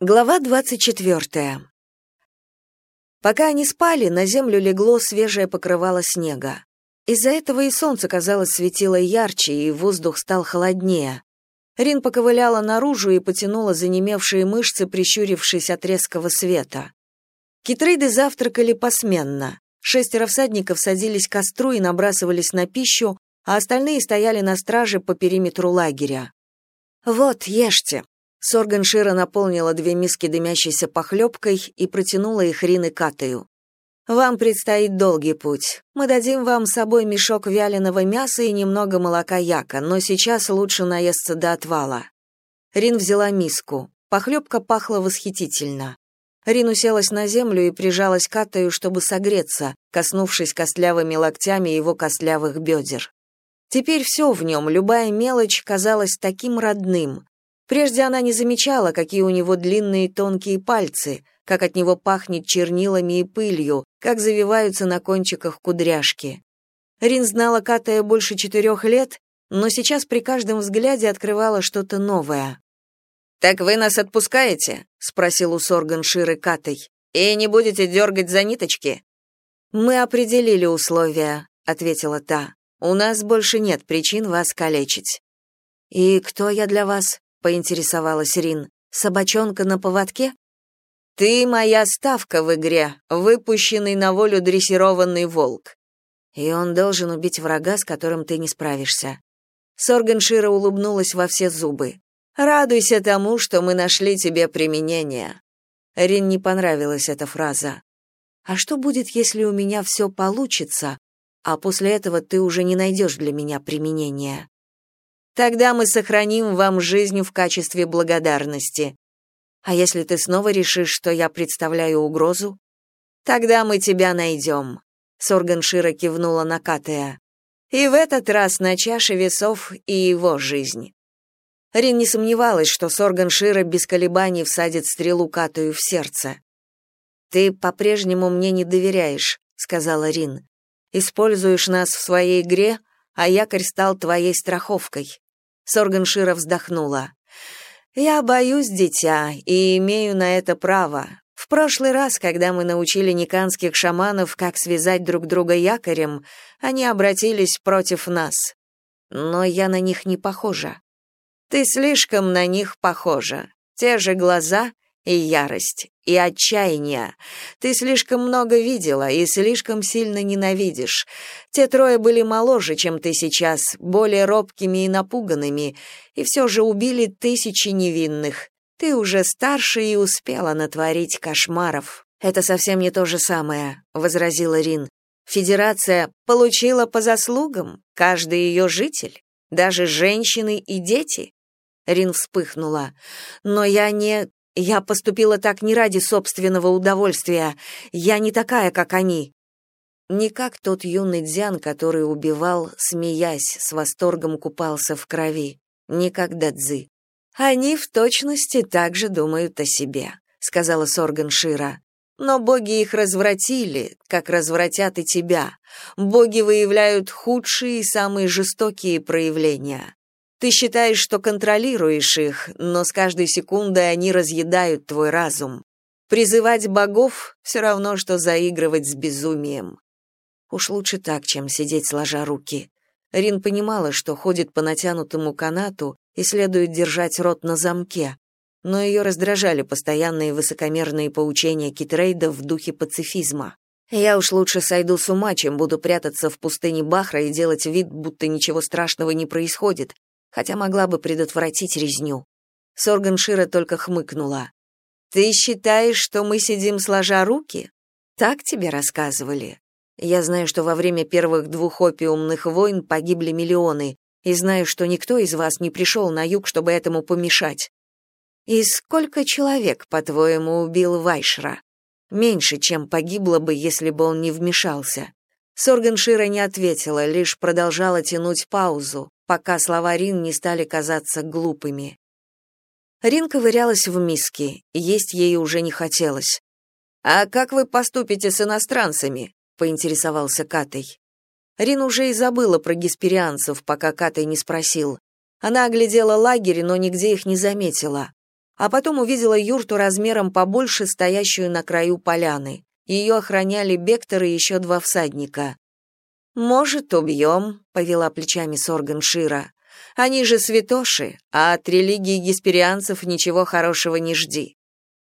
Глава 24. Пока они спали, на землю легло свежее покрывало снега. Из-за этого и солнце, казалось, светило ярче, и воздух стал холоднее. Рин поковыляла наружу и потянула занемевшие мышцы, прищурившись от резкого света. Китрейды завтракали посменно. Шестеро всадников садились к костру и набрасывались на пищу, а остальные стояли на страже по периметру лагеря. «Вот, ешьте», Сорган Шира наполнила две миски дымящейся похлебкой и протянула их Рин и Катаю. «Вам предстоит долгий путь. Мы дадим вам с собой мешок вяленого мяса и немного молока яка, но сейчас лучше наесться до отвала». Рин взяла миску. Похлебка пахла восхитительно. Рин уселась на землю и прижалась к Катаю, чтобы согреться, коснувшись костлявыми локтями его костлявых бедер. Теперь все в нем, любая мелочь, казалась таким родным. Прежде она не замечала, какие у него длинные тонкие пальцы, как от него пахнет чернилами и пылью, как завиваются на кончиках кудряшки. Рин знала Катая больше четырех лет, но сейчас при каждом взгляде открывала что-то новое. «Так вы нас отпускаете?» — спросил у Сорган Ширы Катай. «И не будете дергать за ниточки?» «Мы определили условия», — ответила та. «У нас больше нет причин вас калечить». «И кто я для вас?» Поинтересовалась Рин. Собачонка на поводке? Ты моя ставка в игре, выпущенный на волю дрессированный волк. И он должен убить врага, с которым ты не справишься. Сорганшира улыбнулась во все зубы. Радуйся тому, что мы нашли тебе применение. Рин не понравилась эта фраза. А что будет, если у меня все получится, а после этого ты уже не найдешь для меня применения? Тогда мы сохраним вам жизнь в качестве благодарности. А если ты снова решишь, что я представляю угрозу, тогда мы тебя найдем». Сорган Шира кивнула на Катея. И в этот раз на чаше весов и его жизнь. Рин не сомневалась, что Сорган Шира без колебаний всадит стрелу Катую в сердце. «Ты по-прежнему мне не доверяешь», — сказала Рин. «Используешь нас в своей игре, а якорь стал твоей страховкой. Сорганшира вздохнула. «Я боюсь, дитя, и имею на это право. В прошлый раз, когда мы научили никанских шаманов, как связать друг друга якорем, они обратились против нас. Но я на них не похожа. Ты слишком на них похожа. Те же глаза, и ярость, и отчаяние. Ты слишком много видела и слишком сильно ненавидишь. Те трое были моложе, чем ты сейчас, более робкими и напуганными, и все же убили тысячи невинных. Ты уже старше и успела натворить кошмаров. Это совсем не то же самое, возразила Рин. Федерация получила по заслугам, каждый ее житель, даже женщины и дети. Рин вспыхнула. Но я не я поступила так не ради собственного удовольствия. Я не такая, как они. Не как тот юный дзян, который убивал, смеясь, с восторгом купался в крови. Не как Дадзи. Они в точности так же думают о себе, сказала Сорган Шира. Но боги их развратили, как развратят и тебя. Боги выявляют худшие и самые жестокие проявления. Ты считаешь, что контролируешь их, но с каждой секундой они разъедают твой разум. Призывать богов все равно что заигрывать с безумием. Уж лучше так, чем сидеть сложа руки. Рин понимала, что ходит по натянутому канату и следует держать рот на замке, но ее раздражали постоянные высокомерные поучения Китрейда в духе пацифизма. Я уж лучше сойду с ума, чем буду прятаться в пустыне Бахра и делать вид, будто ничего страшного не происходит, хотя могла бы предотвратить резню. Сорган Шира только хмыкнула. «Ты считаешь, что мы сидим сложа руки? Так тебе рассказывали. Я знаю, что во время первых двух опиумных войн погибли миллионы, и знаю, что никто из вас не пришел на юг, чтобы этому помешать. И сколько человек, по-твоему, убил Вайшра? Меньше, чем погибло бы, если бы он не вмешался. Сорган Шира не ответила, лишь продолжала тянуть паузу, пока слова Рин не стали казаться глупыми. Рин ковырялась в миске, есть ей уже не хотелось. «А как вы поступите с иностранцами?» — поинтересовался Катай. Рин уже и забыла про гесперианцев, пока Катай не спросил. Она оглядела лагерь, но нигде их не заметила. а потом увидела юрту размером побольше, стоящую на краю поляны. Ее охраняли Бектор и еще два всадника. «Может, убьем», — повела плечами Сорган Шира. «Они же святоши, а от религии гесперианцев ничего хорошего не жди».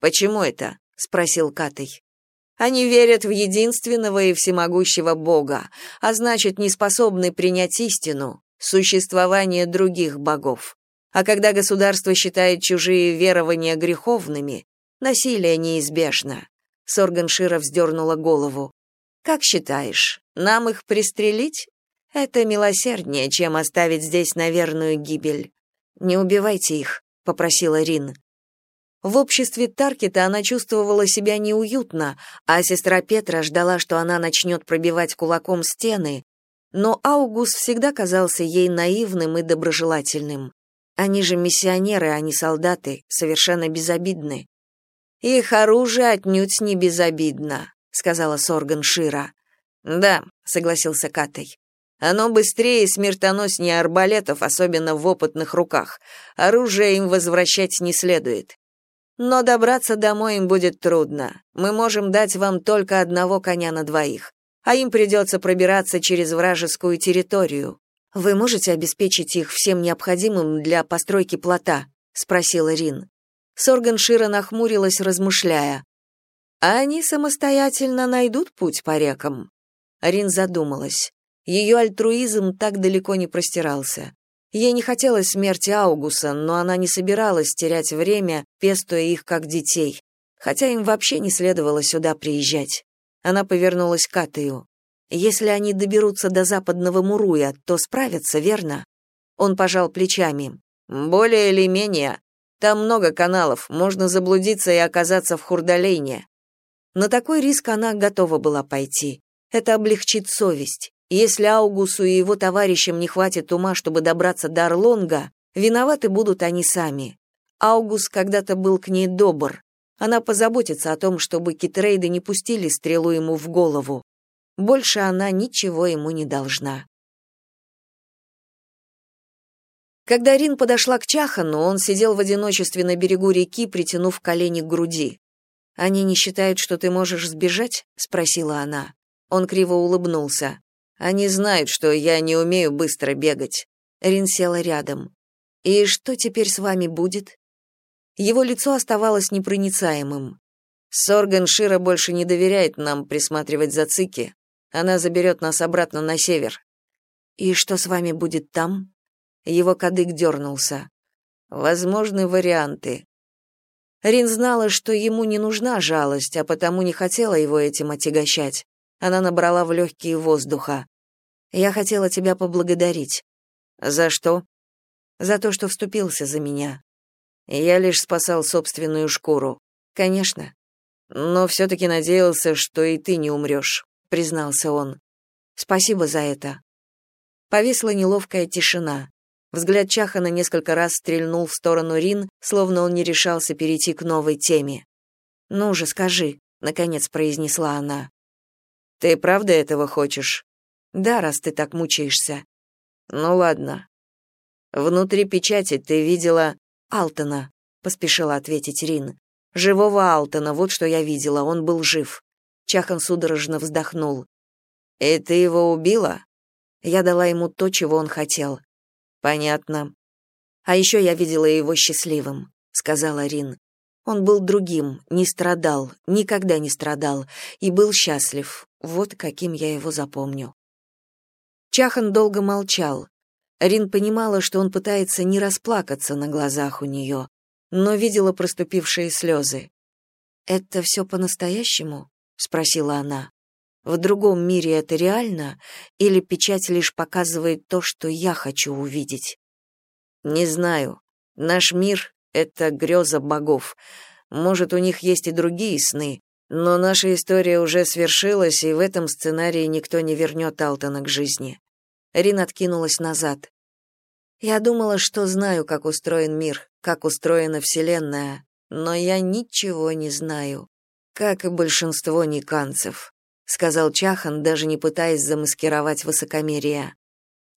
«Почему это?» — спросил Катей. «Они верят в единственного и всемогущего Бога, а значит, не способны принять истину, существование других богов. А когда государство считает чужие верования греховными, насилие неизбежно». Сорган Шира вздернула голову. Как считаешь, нам их пристрелить? Это милосерднее, чем оставить здесь на верную гибель. Не убивайте их, попросила Рин. В обществе Таркета она чувствовала себя неуютно, а сестра Петра ждала, что она начнет пробивать кулаком стены, но Аугуст всегда казался ей наивным и доброжелательным. Они же миссионеры, а не солдаты, совершенно безобидны. Их оружие отнюдь не безобидно сказала Сорган Шира. Да, согласился Катай. Оно быстрее и смертоноснее арбалетов, особенно в опытных руках. Оружие им возвращать не следует. Но добраться домой им будет трудно. Мы можем дать вам только одного коня на двоих, а им придется пробираться через вражескую территорию. Вы можете обеспечить их всем необходимым для постройки плота, спросила Рин. Сорган Шира нахмурилась, размышляя. А они самостоятельно найдут путь по рекам. Арин задумалась. Ее альтруизм так далеко не простирался. Ей не хотелось смерти Аугуса, но она не собиралась терять время, пестуя их как детей, хотя им вообще не следовало сюда приезжать. Она повернулась к Атею. Если они доберутся до западного Муруя, то справятся, верно? Он пожал плечами. Более или менее. Там много каналов, можно заблудиться и оказаться в Хурдалейне. На такой риск она готова была пойти. Это облегчит совесть. Если Аугусу и его товарищам не хватит ума, чтобы добраться до Орлонга, виноваты будут они сами. Аугус когда-то был к ней добр. Она позаботится о том, чтобы китрейды не пустили стрелу ему в голову. Больше она ничего ему не должна. Когда Рин подошла к Чахану, он сидел в одиночестве на берегу реки, притянув колени к груди. Они не считают, что ты можешь сбежать? спросила она. Он криво улыбнулся. Они знают, что я не умею быстро бегать. Рин села рядом. И что теперь с вами будет? Его лицо оставалось непроницаемым. Сорган Шира больше не доверяет нам присматривать за Цики. Она заберет нас обратно на север. И что с вами будет там? Его кадык дернулся. Возможны варианты. Рин знала, что ему не нужна жалость, а потому не хотела его этим отягощать. Она набрала в легкие воздуха. «Я хотела тебя поблагодарить». «За что?» «За то, что вступился за меня». «Я лишь спасал собственную шкуру». «Конечно». «Но все-таки надеялся, что и ты не умрешь», — признался он. «Спасибо за это». Повисла неловкая тишина. Взгляд Чахана несколько раз стрельнул в сторону Рин, словно он не решался перейти к новой теме. «Ну же, скажи», — наконец произнесла она. «Ты правда этого хочешь?» «Да, раз ты так мучаешься». «Ну ладно». «Внутри печати ты видела Алтона», — поспешила ответить Рин. «Живого Алтона, вот что я видела, он был жив». Чахан судорожно вздохнул. «И ты его убила?» Я дала ему то, чего он хотел. Понятно. А еще я видела его счастливым, сказала Рин. Он был другим, не страдал, никогда не страдал и был счастлив. Вот каким я его запомню. Чахан долго молчал. Рин понимала, что он пытается не расплакаться на глазах у нее, но видела проступившие слезы. «Это все по-настоящему?» — спросила она. В другом мире это реально или печать лишь показывает то, что я хочу увидеть? Не знаю. Наш мир это греза богов. Может, у них есть и другие сны, но наша история уже свершилась, и в этом сценарии никто не вернет Алтона к жизни. Рин откинулась назад. Я думала, что знаю, как устроен мир, как устроена вселенная, но я ничего не знаю, как и большинство никанцев сказал Чахан, даже не пытаясь замаскировать высокомерие.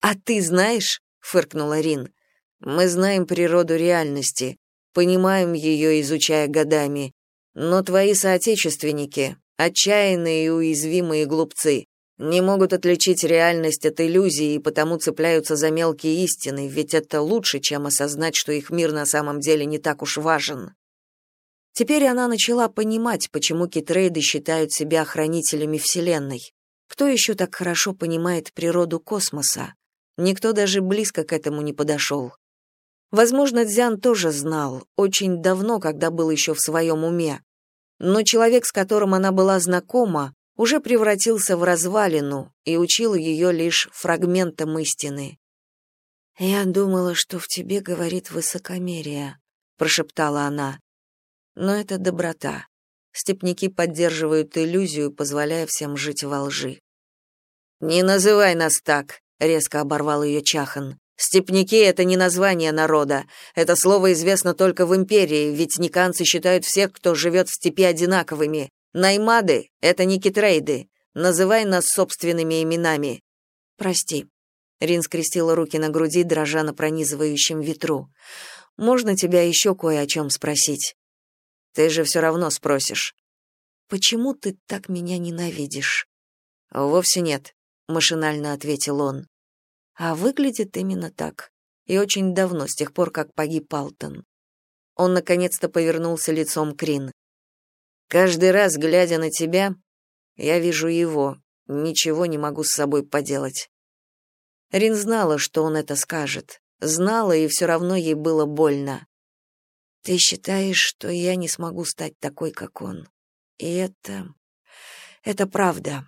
А ты знаешь? фыркнула Рин. Мы знаем природу реальности. понимаем ее, изучая годами. Но твои соотечественники, отчаянные и уязвимые глупцы, не могут отличить реальность от иллюзии и потому цепляются за мелкие истины, ведь это лучше, чем осознать, что их мир на самом деле не так уж важен. Теперь она начала понимать, почему китрейды считают себя хранителями Вселенной. Кто еще так хорошо понимает природу космоса? Никто даже близко к этому не подошел. Возможно, Дзян тоже знал, очень давно, когда был еще в своем уме. Но человек, с которым она была знакома, уже превратился в развалину и учил ее лишь фрагментам истины. «Я думала, что в тебе говорит высокомерие», — прошептала она. «Но это доброта. Степники поддерживают иллюзию, позволяя всем жить во лжи». «Не называй нас так», — резко оборвал ее Чахан. «Степники — это не название народа. Это слово известно только в империи, ведь никанцы считают всех, кто живет в степи, одинаковыми. Наймады — это не китрейды. Называй нас собственными именами. Прости. Рин скрестила руки на груди, дрожа на пронизывающем ветру. Можно тебя еще кое о чем спросить? Ты же все равно спросишь. Почему ты так меня ненавидишь? Вовсе нет, машинально ответил он. А выглядит именно так. И очень давно, с тех пор, как погиб Алтон. Он наконец-то повернулся лицом к Рин. Каждый раз, глядя на тебя, я вижу его, ничего не могу с собой поделать. Рин знала, что он это скажет. Знала, и все равно ей было больно. Ты считаешь, что я не смогу стать такой, как он. И это... это правда.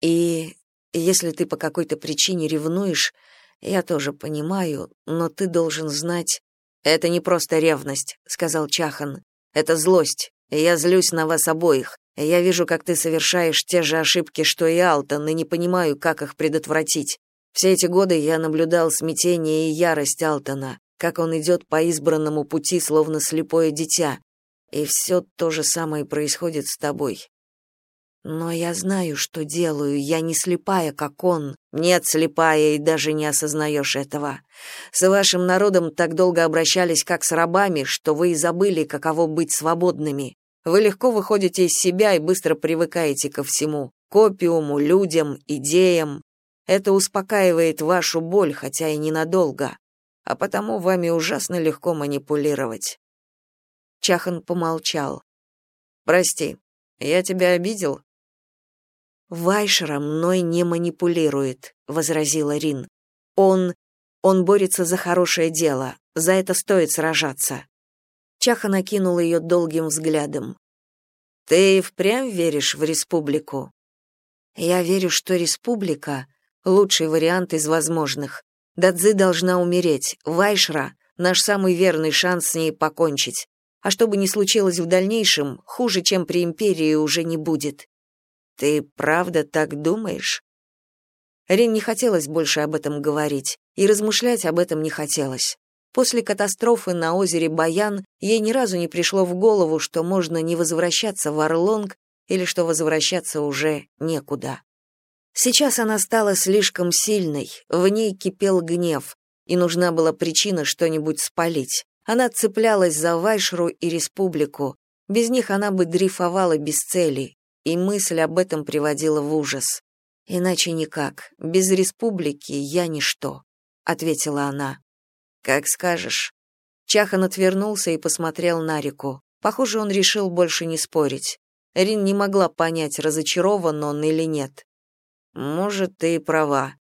И если ты по какой-то причине ревнуешь, я тоже понимаю, но ты должен знать... Это не просто ревность, сказал Чахан. Это злость. Я злюсь на вас обоих. Я вижу, как ты совершаешь те же ошибки, что и Алтон, и не понимаю, как их предотвратить. Все эти годы я наблюдал смятение и ярость Алтона, как он идет по избранному пути, словно слепое дитя. И все то же самое происходит с тобой. Но я знаю, что делаю, я не слепая, как он. Нет, слепая, и даже не осознаешь этого. С вашим народом так долго обращались, как с рабами, что вы и забыли, каково быть свободными. Вы легко выходите из себя и быстро привыкаете ко всему. К опиуму, людям, идеям. Это успокаивает вашу боль, хотя и ненадолго. А потому вами ужасно легко манипулировать. Чахан помолчал. «Прости, я тебя обидел?» Вайшера мной не манипулирует, возразила Рин. Он он борется за хорошее дело. За это стоит сражаться. Чаха накинул ее долгим взглядом. Ты впрямь веришь в республику? Я верю, что республика лучший вариант из возможных. Дадзи должна умереть. Вайшра наш самый верный шанс с ней покончить. А что бы ни случилось в дальнейшем, хуже, чем при империи, уже не будет. Ты правда так думаешь? Рин не хотелось больше об этом говорить, и размышлять об этом не хотелось. После катастрофы на озере Баян ей ни разу не пришло в голову, что можно не возвращаться в Орлонг или что возвращаться уже некуда. Сейчас она стала слишком сильной, в ней кипел гнев, и нужна была причина что-нибудь спалить. Она цеплялась за Вайшру и республику. Без них она бы дрейфовала без цели, и мысль об этом приводила в ужас. Иначе никак. Без республики я ничто, ответила она. Как скажешь. Чахан отвернулся и посмотрел на реку. Похоже, он решил больше не спорить. Рин не могла понять, разочарован он или нет. Может, ты и права.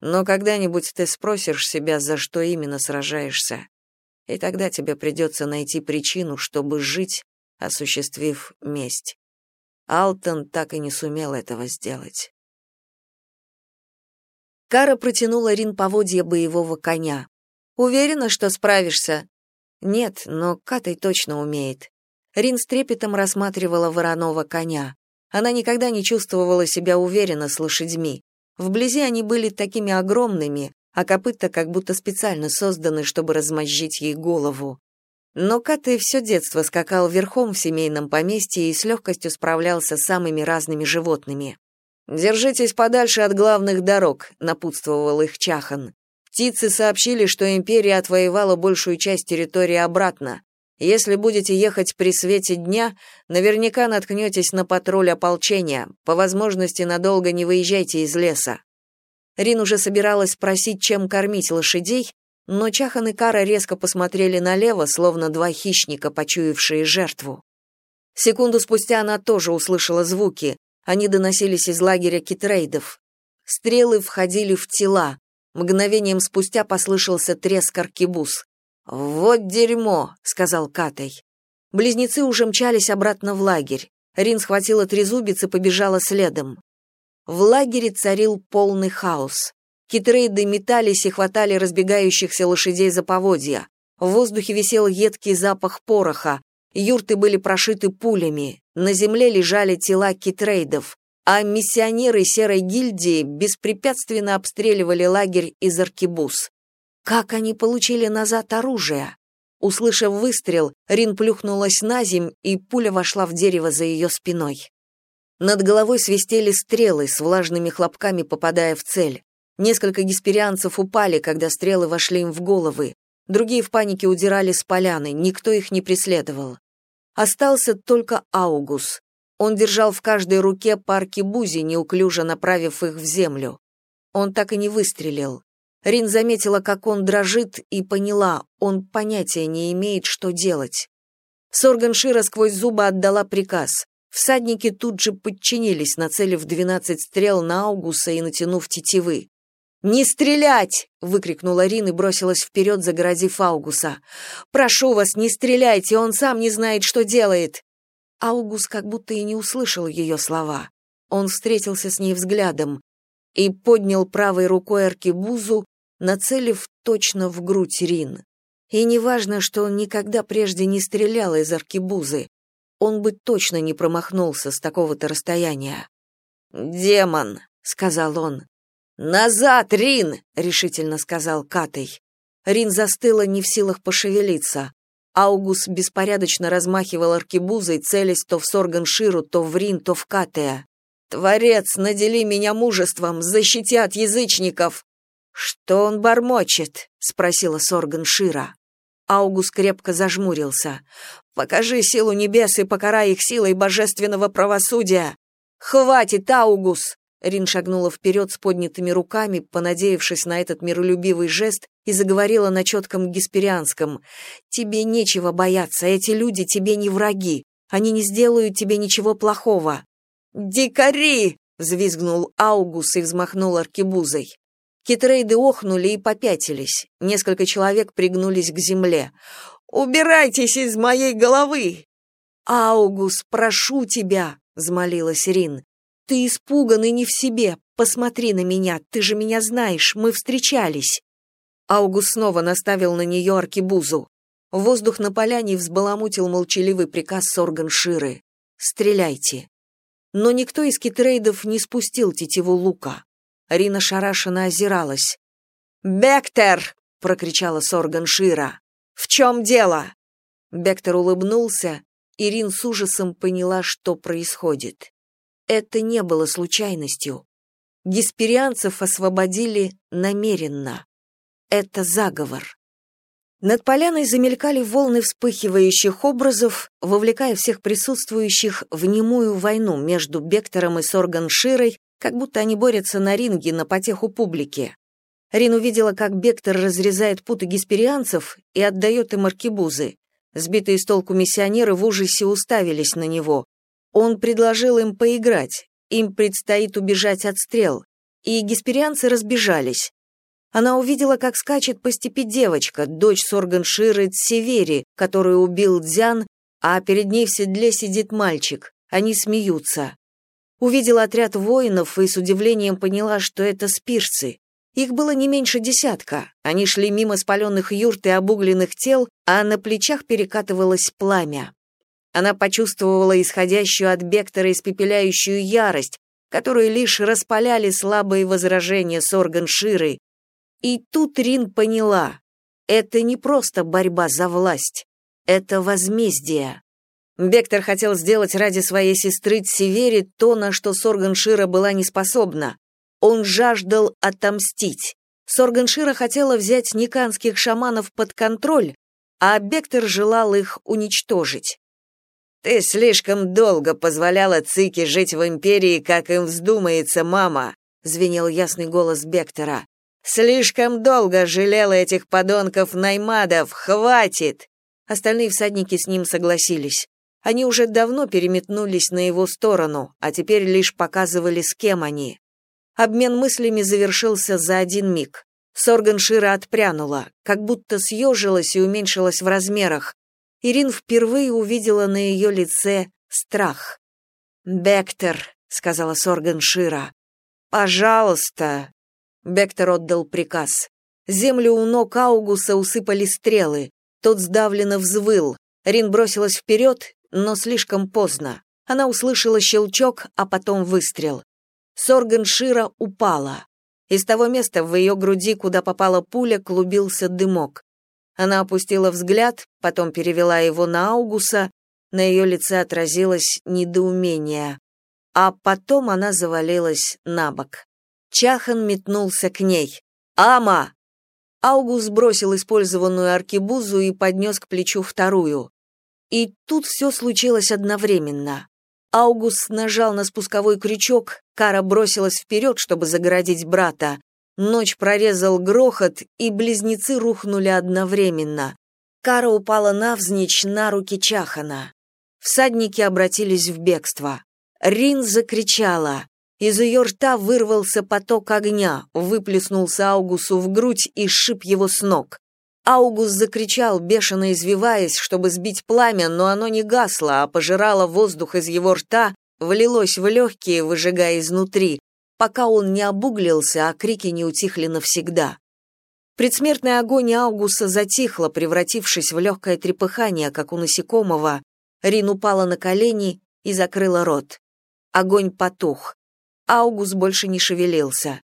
Но когда-нибудь ты спросишь себя, за что именно сражаешься. И тогда тебе придется найти причину, чтобы жить, осуществив месть. Алтон так и не сумел этого сделать. Кара протянула Рин поводья боевого коня. «Уверена, что справишься?» «Нет, но Катай точно умеет». Рин с трепетом рассматривала вороного коня. Она никогда не чувствовала себя уверенно с лошадьми. Вблизи они были такими огромными, а копыта как будто специально созданы, чтобы размозжить ей голову. Но Каты все детство скакал верхом в семейном поместье и с легкостью справлялся с самыми разными животными. «Держитесь подальше от главных дорог», — напутствовал их Чахан. «Птицы сообщили, что империя отвоевала большую часть территории обратно. Если будете ехать при свете дня, наверняка наткнетесь на патруль ополчения. По возможности надолго не выезжайте из леса. Рин уже собиралась спросить, чем кормить лошадей, но Чахан и Кара резко посмотрели налево, словно два хищника, почуявшие жертву. Секунду спустя она тоже услышала звуки. Они доносились из лагеря китрейдов. Стрелы входили в тела. Мгновением спустя послышался треск аркебуз. «Вот дерьмо», — сказал Катай. Близнецы уже мчались обратно в лагерь. Рин схватила трезубец и побежала следом. В лагере царил полный хаос. Китрейды метались и хватали разбегающихся лошадей за поводья. В воздухе висел едкий запах пороха. Юрты были прошиты пулями. На земле лежали тела китрейдов. А миссионеры Серой гильдии беспрепятственно обстреливали лагерь из аркебуз. Как они получили назад оружие? Услышав выстрел, Рин плюхнулась на земь, и пуля вошла в дерево за ее спиной. Над головой свистели стрелы, с влажными хлопками попадая в цель. Несколько гесперианцев упали, когда стрелы вошли им в головы. Другие в панике удирали с поляны, никто их не преследовал. Остался только Аугус. Он держал в каждой руке парки бузи, неуклюже направив их в землю. Он так и не выстрелил. Рин заметила, как он дрожит, и поняла, он понятия не имеет, что делать. Сорган Шира сквозь зубы отдала приказ. Всадники тут же подчинились, нацелив двенадцать стрел на Аугуса и натянув тетивы. «Не стрелять!» — выкрикнула Рин и бросилась вперед, загородив Аугуса. «Прошу вас, не стреляйте, он сам не знает, что делает!» Аугус как будто и не услышал ее слова. Он встретился с ней взглядом и поднял правой рукой аркебузу, нацелив точно в грудь Рин. И неважно, что он никогда прежде не стрелял из аркебузы, он бы точно не промахнулся с такого-то расстояния. «Демон», — сказал он. «Назад, Рин!» — решительно сказал Катей. Рин застыла, не в силах пошевелиться. Аугус беспорядочно размахивал аркебузой, целясь то в Сорганширу, то в Рин, то в Катея. «Творец, надели меня мужеством, защити от язычников!» «Что он бормочет?» — спросила Сорган Шира. Аугус крепко зажмурился. «Покажи силу небес и покарай их силой божественного правосудия!» «Хватит, Аугус!» Рин шагнула вперед с поднятыми руками, понадеявшись на этот миролюбивый жест, и заговорила на четком гесперианском. «Тебе нечего бояться, эти люди тебе не враги. Они не сделают тебе ничего плохого». «Дикари!» — взвизгнул Аугус и взмахнул аркебузой. Китрейды охнули и попятились. Несколько человек пригнулись к земле. «Убирайтесь из моей головы!» «Аугус, прошу тебя!» — взмолилась Рин. «Ты испуган и не в себе. Посмотри на меня, ты же меня знаешь, мы встречались». Аугус снова наставил на нее аркебузу. Воздух на поляне взбаламутил молчаливый приказ Сорган Ширы. «Стреляйте». Но никто из китрейдов не спустил тетиву лука. Рина шарашенно озиралась. «Бектер!» — прокричала Сорган Шира. «В чем дело?» Бектер улыбнулся, и Рин с ужасом поняла, что происходит. Это не было случайностью. Гесперианцев освободили намеренно. Это заговор. Над поляной замелькали волны вспыхивающих образов, вовлекая всех присутствующих в немую войну между Бектором и Сорган Широй, как будто они борются на ринге на потеху публики. Рин увидела, как Бектор разрезает путы гесперианцев и отдает им аркебузы. Сбитые с толку миссионеры в ужасе уставились на него. Он предложил им поиграть, им предстоит убежать от стрел. И гесперианцы разбежались. Она увидела, как скачет по степи девочка, дочь Сорганширы Севери, которую убил Дзян, а перед ней в седле сидит мальчик. Они смеются. Увидела отряд воинов и с удивлением поняла, что это спирцы. Их было не меньше десятка. Они шли мимо спаленных юрт и обугленных тел, а на плечах перекатывалось пламя. Она почувствовала исходящую от Бектора испепеляющую ярость, которую лишь распаляли слабые возражения с орган Ширы. И тут Рин поняла, это не просто борьба за власть, это возмездие. Бектор хотел сделать ради своей сестры Севери то, на что Сорганшира была не способна. Он жаждал отомстить. Сорганшира хотела взять никанских шаманов под контроль, а Бектор желал их уничтожить. «Ты слишком долго позволяла Цике жить в Империи, как им вздумается, мама», — звенел ясный голос Бектора. «Слишком долго жалела этих подонков-наймадов, хватит!» Остальные всадники с ним согласились. Они уже давно переметнулись на его сторону, а теперь лишь показывали, с кем они. Обмен мыслями завершился за один миг. Сорган Шира отпрянула, как будто съежилась и уменьшилась в размерах. Ирин впервые увидела на ее лице страх. «Бектор», — сказала Сорган Шира, — «пожалуйста». Бектор отдал приказ. Землю у ног Аугуса усыпали стрелы. Тот сдавленно взвыл. Рин бросилась вперед, но слишком поздно. Она услышала щелчок, а потом выстрел. Сорган Шира упала. Из того места в ее груди, куда попала пуля, клубился дымок. Она опустила взгляд, потом перевела его на Аугуса, на ее лице отразилось недоумение. А потом она завалилась на бок. Чахан метнулся к ней. «Ама!» Аугус бросил использованную аркебузу и поднес к плечу вторую. И тут все случилось одновременно. Аугус нажал на спусковой крючок, Кара бросилась вперед, чтобы загородить брата. Ночь прорезал грохот, и близнецы рухнули одновременно. Кара упала навзничь на руки Чахана. Всадники обратились в бегство. Рин закричала. Из ее рта вырвался поток огня, выплеснулся Аугусу в грудь и сшиб его с ног. Аугус закричал, бешено извиваясь, чтобы сбить пламя, но оно не гасло, а пожирало воздух из его рта, влилось в легкие, выжигая изнутри, пока он не обуглился, а крики не утихли навсегда. Предсмертная агония Аугуса затихла, превратившись в легкое трепыхание, как у насекомого. Рин упала на колени и закрыла рот. Огонь потух. Аугус больше не шевелился.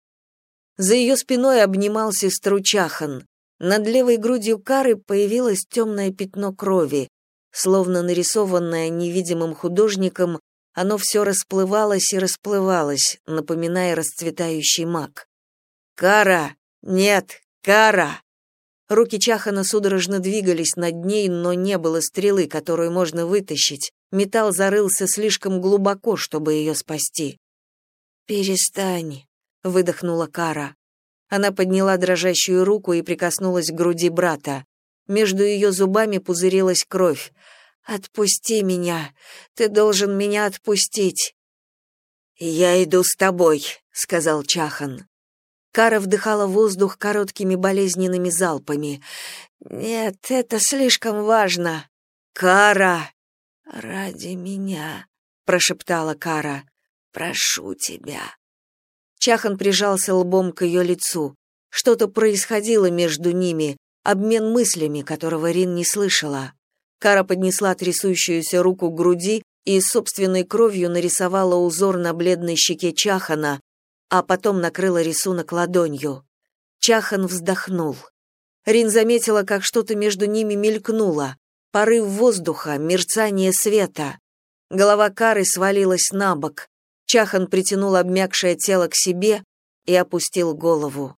За ее спиной обнимал сестру Чахан. Над левой грудью Кары появилось темное пятно крови. Словно нарисованное невидимым художником, оно все расплывалось и расплывалось, напоминая расцветающий мак. «Кара! Нет! Кара!» Руки Чахана судорожно двигались над ней, но не было стрелы, которую можно вытащить. Металл зарылся слишком глубоко, чтобы ее спасти. «Перестань», — выдохнула Кара. Она подняла дрожащую руку и прикоснулась к груди брата. Между ее зубами пузырилась кровь. «Отпусти меня! Ты должен меня отпустить!» «Я иду с тобой», — сказал Чахан. Кара вдыхала воздух короткими болезненными залпами. «Нет, это слишком важно». «Кара!» «Ради меня», — прошептала Кара. «Прошу тебя». Чахан прижался лбом к ее лицу. Что-то происходило между ними, обмен мыслями, которого Рин не слышала. Кара поднесла трясущуюся руку к груди и собственной кровью нарисовала узор на бледной щеке Чахана, а потом накрыла рисунок ладонью. Чахан вздохнул. Рин заметила, как что-то между ними мелькнуло. Порыв воздуха, мерцание света. Голова Кары свалилась на бок. Чахан притянул обмякшее тело к себе и опустил голову.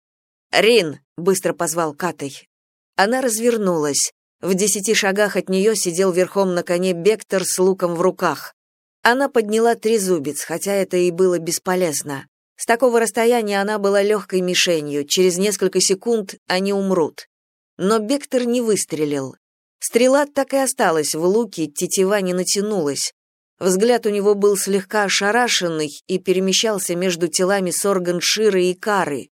«Рин!» — быстро позвал Катай. Она развернулась. В десяти шагах от нее сидел верхом на коне Бектор с луком в руках. Она подняла трезубец, хотя это и было бесполезно. С такого расстояния она была легкой мишенью, через несколько секунд они умрут. Но Бектор не выстрелил. Стрела так и осталась в луке, тетива не натянулась. Взгляд у него был слегка ошарашенный и перемещался между телами Сорган Ширы и Кары.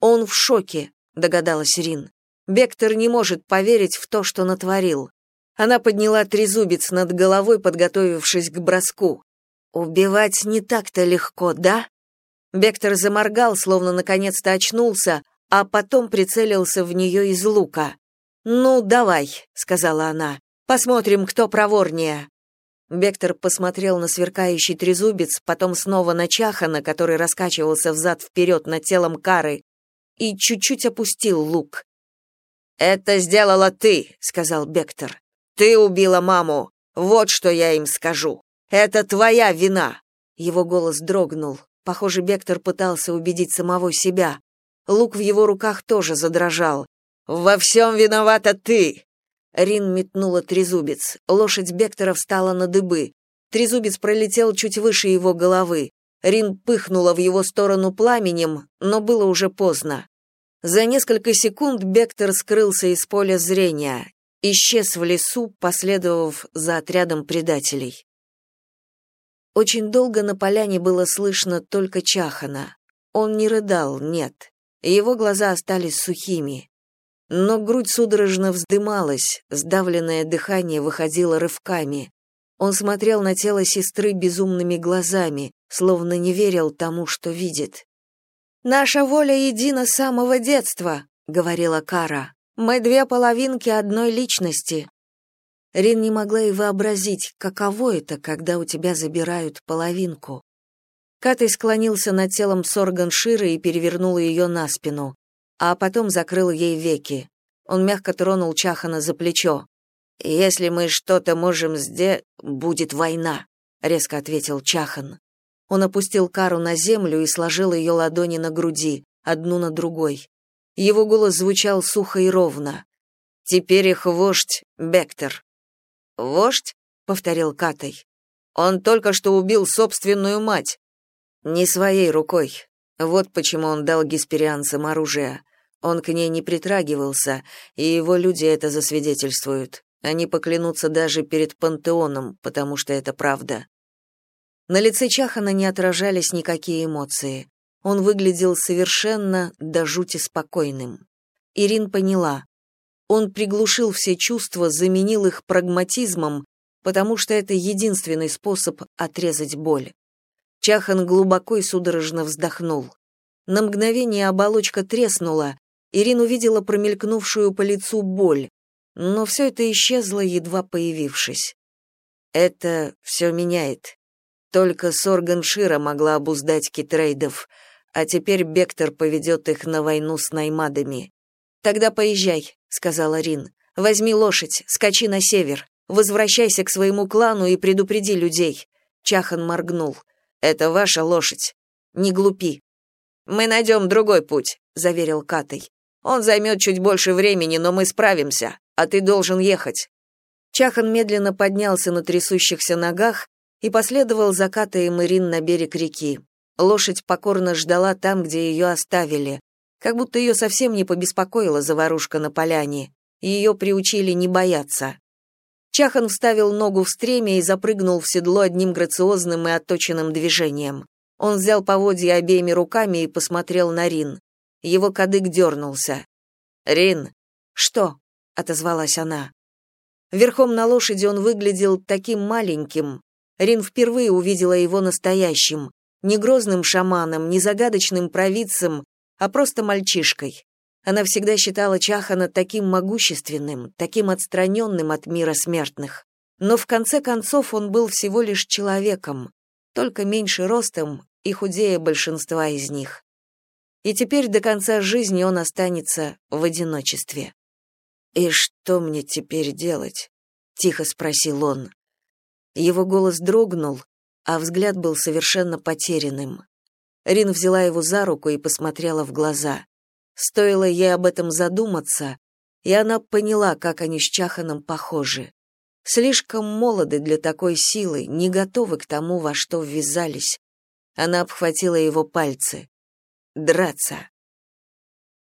«Он в шоке», — догадалась Рин. Бектор не может поверить в то, что натворил. Она подняла трезубец над головой, подготовившись к броску. «Убивать не так-то легко, да?» Бектор заморгал, словно наконец-то очнулся, а потом прицелился в нее из лука. «Ну, давай», — сказала она, — «посмотрим, кто проворнее». Бектор посмотрел на сверкающий трезубец, потом снова на Чахана, который раскачивался взад-вперед над телом Кары, и чуть-чуть опустил лук. «Это сделала ты», — сказал Бектор. «Ты убила маму. Вот что я им скажу. Это твоя вина». Его голос дрогнул. Похоже, Бектор пытался убедить самого себя. Лук в его руках тоже задрожал. «Во всем виновата ты!» Рин метнула трезубец. Лошадь Бектора встала на дыбы. Трезубец пролетел чуть выше его головы. Рин пыхнула в его сторону пламенем, но было уже поздно. За несколько секунд Бектор скрылся из поля зрения, исчез в лесу, последовав за отрядом предателей. Очень долго на поляне было слышно только Чахана. Он не рыдал, нет. Его глаза остались сухими. Но грудь судорожно вздымалась, сдавленное дыхание выходило рывками. Он смотрел на тело сестры безумными глазами, словно не верил тому, что видит. «Наша воля едина с самого детства», — говорила Кара. «Мы две половинки одной личности». Рин не могла и вообразить, каково это, когда у тебя забирают половинку. Катай склонился над телом Сорган Ширы и перевернул ее на спину, а потом закрыл ей веки. Он мягко тронул Чахана за плечо. «Если мы что-то можем сделать, будет война», — резко ответил Чахан. Он опустил Кару на землю и сложил ее ладони на груди, одну на другой. Его голос звучал сухо и ровно. «Теперь их вождь — Бектор». «Вождь?» — повторил Катай. «Он только что убил собственную мать». «Не своей рукой. Вот почему он дал гесперианцам оружие. Он к ней не притрагивался, и его люди это засвидетельствуют. Они поклянутся даже перед пантеоном, потому что это правда. На лице Чахана не отражались никакие эмоции. Он выглядел совершенно до жути спокойным. Ирин поняла. Он приглушил все чувства, заменил их прагматизмом, потому что это единственный способ отрезать боль. Чахан глубоко и судорожно вздохнул. На мгновение оболочка треснула, Ирин увидела промелькнувшую по лицу боль, но все это исчезло, едва появившись. Это все меняет. Только Сорган Шира могла обуздать китрейдов, а теперь Бектор поведет их на войну с наймадами. «Тогда поезжай», — сказала Рин. «Возьми лошадь, скачи на север, возвращайся к своему клану и предупреди людей». Чахан моргнул. «Это ваша лошадь. Не глупи». «Мы найдем другой путь», — заверил Катай. «Он займет чуть больше времени, но мы справимся а ты должен ехать». Чахан медленно поднялся на трясущихся ногах и последовал за Катой Ирин на берег реки. Лошадь покорно ждала там, где ее оставили, как будто ее совсем не побеспокоила заварушка на поляне, и ее приучили не бояться. Чахан вставил ногу в стремя и запрыгнул в седло одним грациозным и отточенным движением. Он взял поводья обеими руками и посмотрел на Рин. Его кадык дернулся. «Рин!» «Что?» отозвалась она. Верхом на лошади он выглядел таким маленьким. Рин впервые увидела его настоящим, не грозным шаманом, не загадочным провидцем, а просто мальчишкой. Она всегда считала Чахана таким могущественным, таким отстраненным от мира смертных. Но в конце концов он был всего лишь человеком, только меньше ростом и худее большинства из них. И теперь до конца жизни он останется в одиночестве. «И что мне теперь делать?» — тихо спросил он. Его голос дрогнул, а взгляд был совершенно потерянным. Рин взяла его за руку и посмотрела в глаза. Стоило ей об этом задуматься, и она поняла, как они с Чаханом похожи. Слишком молоды для такой силы, не готовы к тому, во что ввязались. Она обхватила его пальцы. Драться.